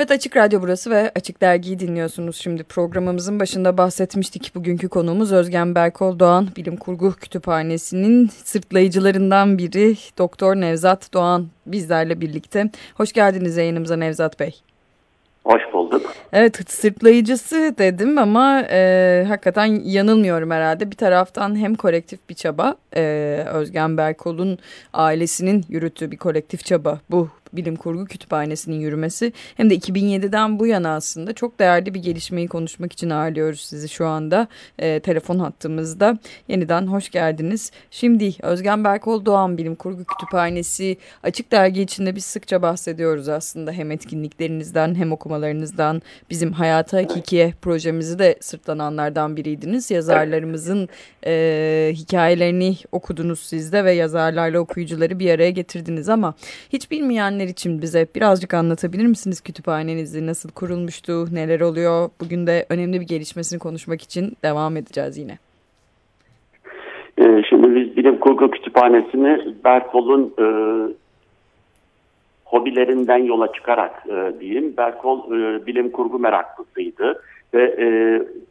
Evet Açık Radyo burası ve Açık Dergi'yi dinliyorsunuz şimdi. Programımızın başında bahsetmiştik. Bugünkü konuğumuz Özgen Berkol Doğan Bilim Kurgu Kütüphanesi'nin sırtlayıcılarından biri Doktor Nevzat Doğan bizlerle birlikte. Hoş geldiniz yayınımıza Nevzat Bey. Hoş bulduk. Evet sırtlayıcısı dedim ama e, hakikaten yanılmıyorum herhalde. Bir taraftan hem kolektif bir çaba e, Özgen Berkol'un ailesinin yürüttüğü bir kolektif çaba bu bilim kurgu kütüphanesinin yürümesi hem de 2007'den bu yana aslında çok değerli bir gelişmeyi konuşmak için ağırlıyoruz sizi şu anda e, telefon hattımızda. Yeniden hoş geldiniz. Şimdi Özgen Berkol Doğan Bilim Kurgu Kütüphanesi açık dergi içinde biz sıkça bahsediyoruz aslında hem etkinliklerinizden hem okumalarınızdan bizim Hayata Hakikiye projemizi de sırtlananlardan biriydiniz. Yazarlarımızın e, hikayelerini okudunuz siz de ve yazarlarla okuyucuları bir araya getirdiniz ama hiç bilmeyen dinleyenler için bize birazcık anlatabilir misiniz kütüphanenizi? Nasıl kurulmuştu? Neler oluyor? Bugün de önemli bir gelişmesini konuşmak için devam edeceğiz yine. Ee, şimdi biz Bilim Kurgu Kütüphanesi'ni Berkol'un e, hobilerinden yola çıkarak e, diyeyim. Berkol e, bilim kurgu meraklısıydı ve e,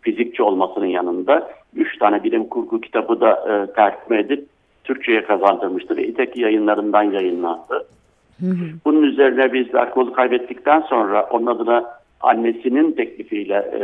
fizikçi olmasının yanında üç tane bilim kurgu kitabı da e, tercüme edip Türkçe'ye kazandırmıştı ve İteki yayınlarından yayınlandı. Bunun üzerine biz Berkol'u kaybettikten sonra onun adına annesinin teklifiyle e,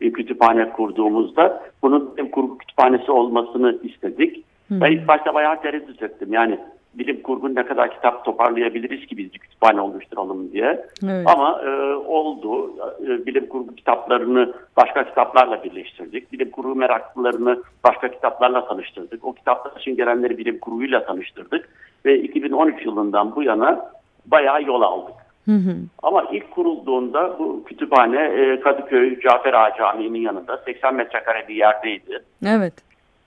bir kütüphane kurduğumuzda bunun bilim kurgu kütüphanesi olmasını istedik. Hı Ben ilk başta bayağı tereddüt ettim. Yani bilim kurgu ne kadar kitap toparlayabiliriz ki biz bir kütüphane oluşturalım diye. Evet. Ama e, oldu. E, bilim kurgu kitaplarını başka kitaplarla birleştirdik. Bilim kurgu meraklılarını başka kitaplarla tanıştırdık. O kitaplar için gelenleri bilim kurguyla tanıştırdık ve 2013 yılından bu yana bayağı yol aldık. Hı hı. Ama ilk kurulduğunda bu kütüphane e, Kadıköy Cafer Ağa Camii'nin yanında 80 metrekare bir yerdeydi. Evet.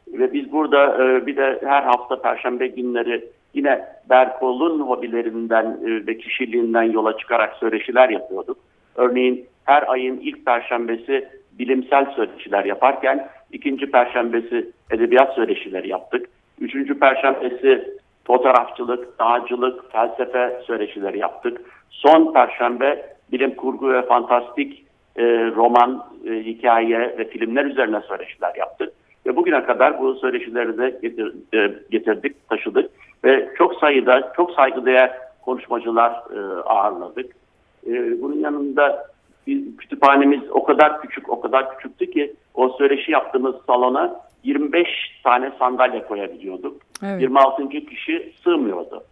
Ve biz burada e, bir de her hafta Perşembe günleri yine Berkol'un hobilerinden e, ve kişiliğinden yola çıkarak söyleşiler yapıyorduk. Örneğin her ayın ilk perşembesi bilimsel söyleşiler yaparken ikinci perşembesi edebiyat söyleşileri yaptık. Üçüncü perşembesi fotoğrafçılık, dağcılık, felsefe söyleşileri yaptık. Son perşembe bilim kurgu ve fantastik e, roman, e, hikaye ve filmler üzerine söyleşiler yaptık. Ve bugüne kadar bu söyleşileri de getir, e, getirdik, taşıdık. Ve çok sayıda, çok saygıdeğer konuşmacılar e, ağırladık. E, bunun yanında bir kütüphanemiz o kadar küçük, o kadar küçüktü ki o söyleşi yaptığımız salona 25 tane sandalye koyabiliyorduk. Evet. 26. kişi sığmıyordu.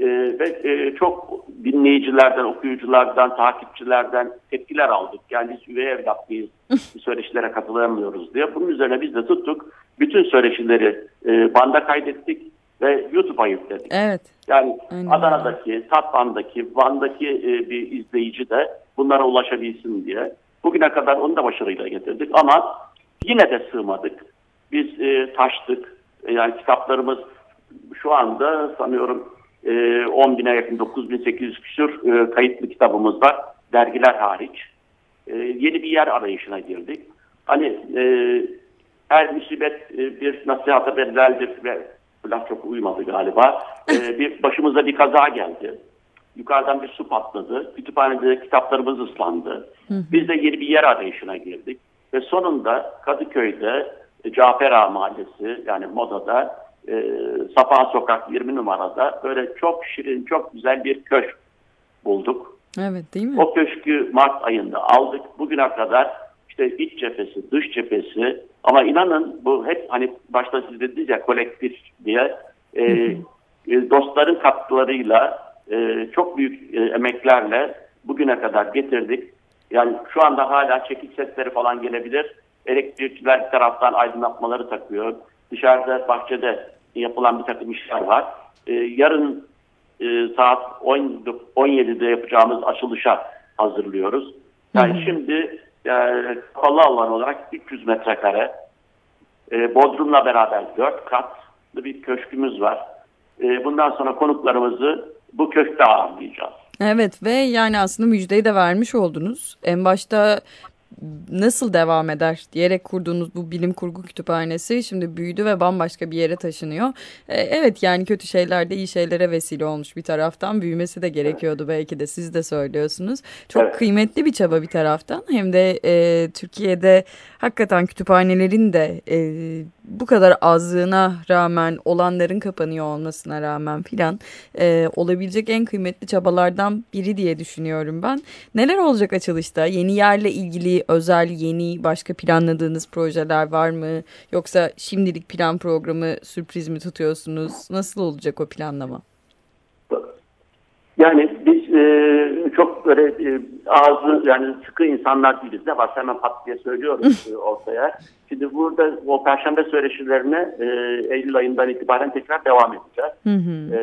Ee, ve e, çok dinleyicilerden, okuyuculardan, takipçilerden tepkiler aldık. Yani biz üvey evlatlıyız, söyleşilere katılamıyoruz diye. Bunun üzerine biz de tuttuk. Bütün söyleşileri e, banda kaydettik ve YouTube'a yükledik. Evet. Yani Aynen. Adana'daki, Tatvan'daki, Van'daki e, bir izleyici de bunlara ulaşabilsin diye. Bugüne kadar onu da başarıyla getirdik ama yine de sığmadık. Biz e, taştık. E, yani kitaplarımız şu anda sanıyorum e, 10 bine yakın 9800 küsur e, kayıtlı kitabımız var. Dergiler hariç. E, yeni bir yer arayışına girdik. Hani e, her musibet e, bir nasihata bedeldir ve laf çok uymadı galiba. E, bir başımıza bir kaza geldi. Yukarıdan bir su patladı. Kütüphanede kitaplarımız ıslandı. Biz de yeni bir yer arayışına girdik. Ve sonunda Kadıköy'de e, Cafer Ağa Mahallesi yani Moda'da e, Safa Sokak 20 numarada böyle çok şirin, çok güzel bir köşk bulduk. Evet değil mi? O köşkü Mart ayında aldık. Bugüne kadar işte iç cephesi, dış cephesi ama inanın bu hep hani başta siz dediniz ya kolektif diye e, e, dostların katkılarıyla e, çok büyük e, emeklerle bugüne kadar getirdik. Yani şu anda hala çekiç sesleri falan gelebilir. Elektrikçiler taraftan aydınlatmaları takıyor. Dışarıda bahçede yapılan bir takım işler var. Ee, yarın e, saat 10, 17'de yapacağımız açılışa hazırlıyoruz. Yani hı hı. şimdi e, kapalı alan olarak 300 metrekare e, Bodrum'la beraber 4 katlı bir köşkümüz var. E, bundan sonra konuklarımızı bu köşkte ağırlayacağız. Evet ve yani aslında müjdeyi de vermiş oldunuz. En başta nasıl devam eder diyerek kurduğunuz bu bilim kurgu kütüphanesi şimdi büyüdü ve bambaşka bir yere taşınıyor. E, evet yani kötü şeyler de iyi şeylere vesile olmuş bir taraftan büyümesi de gerekiyordu belki de siz de söylüyorsunuz. Çok evet. kıymetli bir çaba bir taraftan hem de e, Türkiye'de hakikaten kütüphanelerin de e, bu kadar azlığına rağmen olanların kapanıyor olmasına rağmen filan e, olabilecek en kıymetli çabalardan biri diye düşünüyorum ben. Neler olacak açılışta? Yeni yerle ilgili özel yeni başka planladığınız projeler var mı? Yoksa şimdilik plan programı sürpriz mi tutuyorsunuz? Nasıl olacak o planlama? Yani biz e, çok böyle e, ağzı yani sıkı insanlar değiliz. Ne varsa hemen pat diye söylüyoruz e, ortaya. Şimdi burada o perşembe söyleşilerine e, Eylül ayından itibaren tekrar devam edeceğiz. Hı hı. E,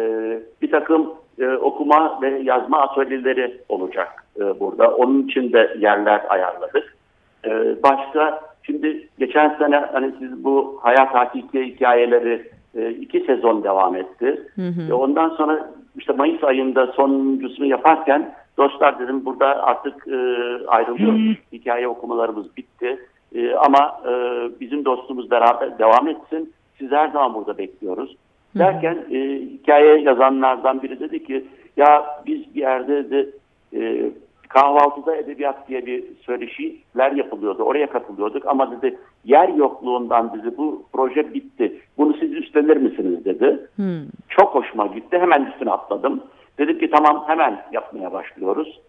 bir takım e, okuma ve yazma atölyeleri olacak e, burada. Onun için de yerler ayarladık. E, başka şimdi geçen sene hani siz bu hayat hakiki hikayeleri e, iki sezon devam etti. Hı hı. E, ondan sonra işte Mayıs ayında sonuncusunu yaparken dostlar dedim burada artık e, ayrılıyoruz. Hikaye okumalarımız bitti. E, ama e, bizim dostumuz beraber devam etsin. Siz her zaman burada bekliyoruz. Derken e, hikaye yazanlardan biri dedi ki ya biz bir yerde de e, kahvaltıda edebiyat diye bir söyleşiler yapılıyordu. Oraya katılıyorduk ama dedi yer yokluğundan dedi bu proje bitti. Bunu siz üstlenir misiniz dedi. Hmm. Çok hoşuma gitti. Hemen üstüne atladım. Dedim ki tamam hemen yapmaya başlıyoruz.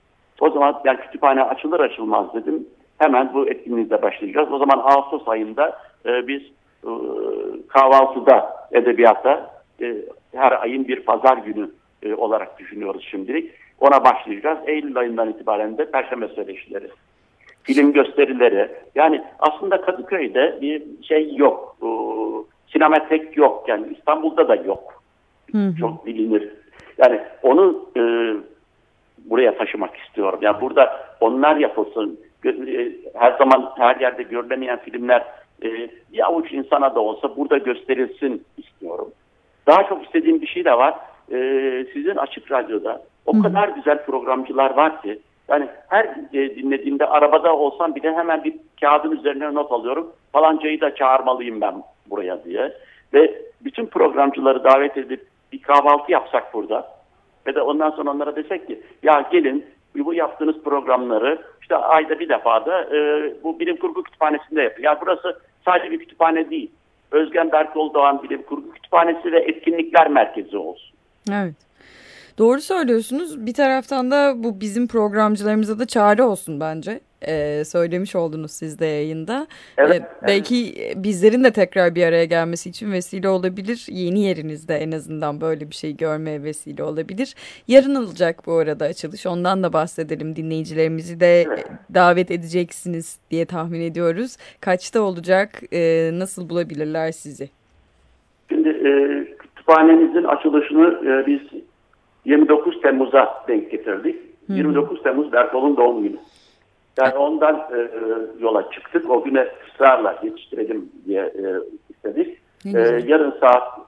O zaman yani kütüphane açılır açılmaz dedim. Hemen bu etkinliğe başlayacağız. O zaman Ağustos ayında e, biz kahvaltıda edebiyata e, her ayın bir pazar günü e, olarak düşünüyoruz şimdilik. Ona başlayacağız. Eylül ayından itibaren de Perşembe söyleşileri, film gösterileri. Yani aslında Kadıköy'de bir şey yok. E, sinematek yok. Yani İstanbul'da da yok. Hı hı. Çok bilinir. Yani onu e, buraya taşımak istiyorum. Yani burada onlar yapılsın. E, her zaman her yerde görülemeyen filmler e, bir avuç insana da olsa burada gösterilsin istiyorum. Daha çok istediğim bir şey de var. E, sizin Açık Radyo'da o Hı. kadar güzel programcılar var ki yani her e, dinlediğimde arabada olsam bile hemen bir kağıdın üzerine not alıyorum. Falancayı da çağırmalıyım ben buraya diye. Ve bütün programcıları davet edip bir kahvaltı yapsak burada. Ve de ondan sonra onlara desek ki ya gelin bu yaptığınız programları işte ayda bir defa da e, bu bilim kurgu kütüphanesinde yapın. Yani burası sadece bir kütüphane değil. Özgen Berkol Doğan Bilim Kurgu Kütüphanesi ve Etkinlikler Merkezi olsun. Evet. Doğru söylüyorsunuz. Bir taraftan da bu bizim programcılarımıza da çare olsun bence. Ee, söylemiş oldunuz siz de yayında. Evet, ee, belki bizlerin de tekrar bir araya gelmesi için vesile olabilir. Yeni yerinizde en azından böyle bir şey görmeye vesile olabilir. Yarın olacak bu arada açılış. Ondan da bahsedelim. Dinleyicilerimizi de evet. davet edeceksiniz diye tahmin ediyoruz. Kaçta olacak? Ee, nasıl bulabilirler sizi? Şimdi e, kütüphanemizin açılışını e, biz 29 Temmuz'a denk getirdik. Hı. 29 Temmuz Bertol'un doğum günü. Yani ondan e, e, yola çıktık. O güne ısrarla yetiştirelim diye e, istedik. E, yarın saat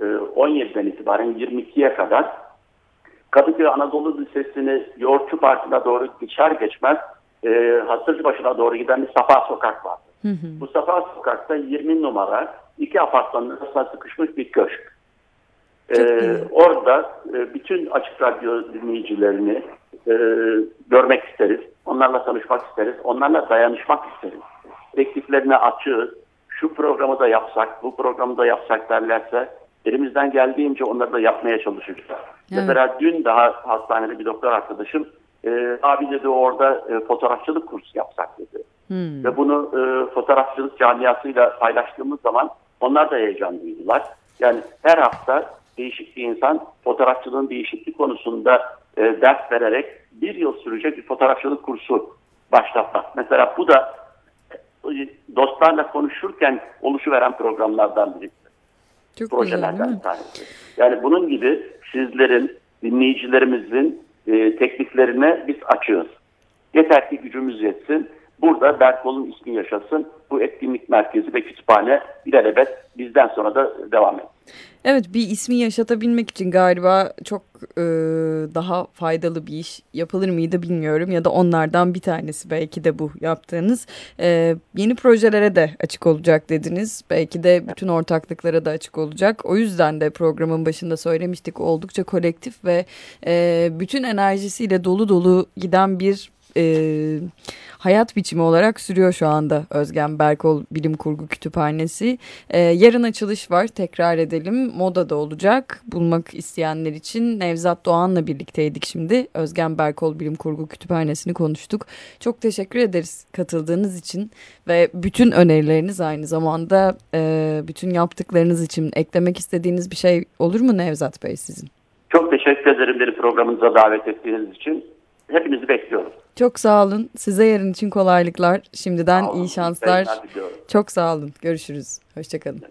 e, 17'den itibaren 22'ye kadar Kadıköy Anadolu Lisesi'ni Yoğurtçu Parkı'na doğru geçer geçmez e, başına doğru giden bir Safa Sokak var. Hı hı. Bu Safa Sokak'ta 20 numara iki apartmanın arasında sıkışmış bir köşk. Ee, orada e, bütün Açık Radyo dinleyicilerini e, görmek isteriz. Onlarla tanışmak isteriz. Onlarla dayanışmak isteriz. Tekliflerine açığız. Şu programı da yapsak, bu programı da yapsak derlerse elimizden geldiğince onları da yapmaya çalışacağız. Evet. Mesela dün daha hastanede bir doktor arkadaşım e, abi dedi orada e, fotoğrafçılık kursu yapsak dedi. Hmm. Ve bunu e, fotoğrafçılık camiasıyla paylaştığımız zaman onlar da heyecan duydular. Yani her hafta değişik bir insan fotoğrafçılığın değişikliği konusunda e, ders vererek bir yıl sürecek bir fotoğrafçılık kursu başlatmak. Mesela bu da e, dostlarla konuşurken oluşuveren programlardan biri. Çok Projelerden bir tanesi. Yani bunun gibi sizlerin, dinleyicilerimizin e, tekliflerine biz açığız. Yeter ki gücümüz yetsin. Burada Berkol'un ismi yaşasın. Bu etkinlik merkezi ve kütüphane ilelebet bizden sonra da devam et. Evet bir ismi yaşatabilmek için galiba çok e, daha faydalı bir iş yapılır mıydı bilmiyorum ya da onlardan bir tanesi belki de bu yaptığınız e, yeni projelere de açık olacak dediniz belki de bütün ortaklıklara da açık olacak o yüzden de programın başında söylemiştik oldukça kolektif ve e, bütün enerjisiyle dolu dolu giden bir e, hayat biçimi olarak sürüyor şu anda Özgen Berkol Bilim Kurgu Kütüphanesi. E, yarın açılış var tekrar edelim. Moda'da olacak. Bulmak isteyenler için Nevzat Doğan'la birlikteydik şimdi. Özgen Berkol Bilim Kurgu Kütüphanesi'ni konuştuk. Çok teşekkür ederiz katıldığınız için ve bütün önerileriniz aynı zamanda e, bütün yaptıklarınız için eklemek istediğiniz bir şey olur mu Nevzat Bey sizin? Çok teşekkür ederim beni programınıza davet ettiğiniz için. Hepinizi bekliyorum. Çok sağ olun. Size yarın için kolaylıklar. Şimdiden olun, iyi şanslar. Çok sağ olun. Görüşürüz. Hoşçakalın.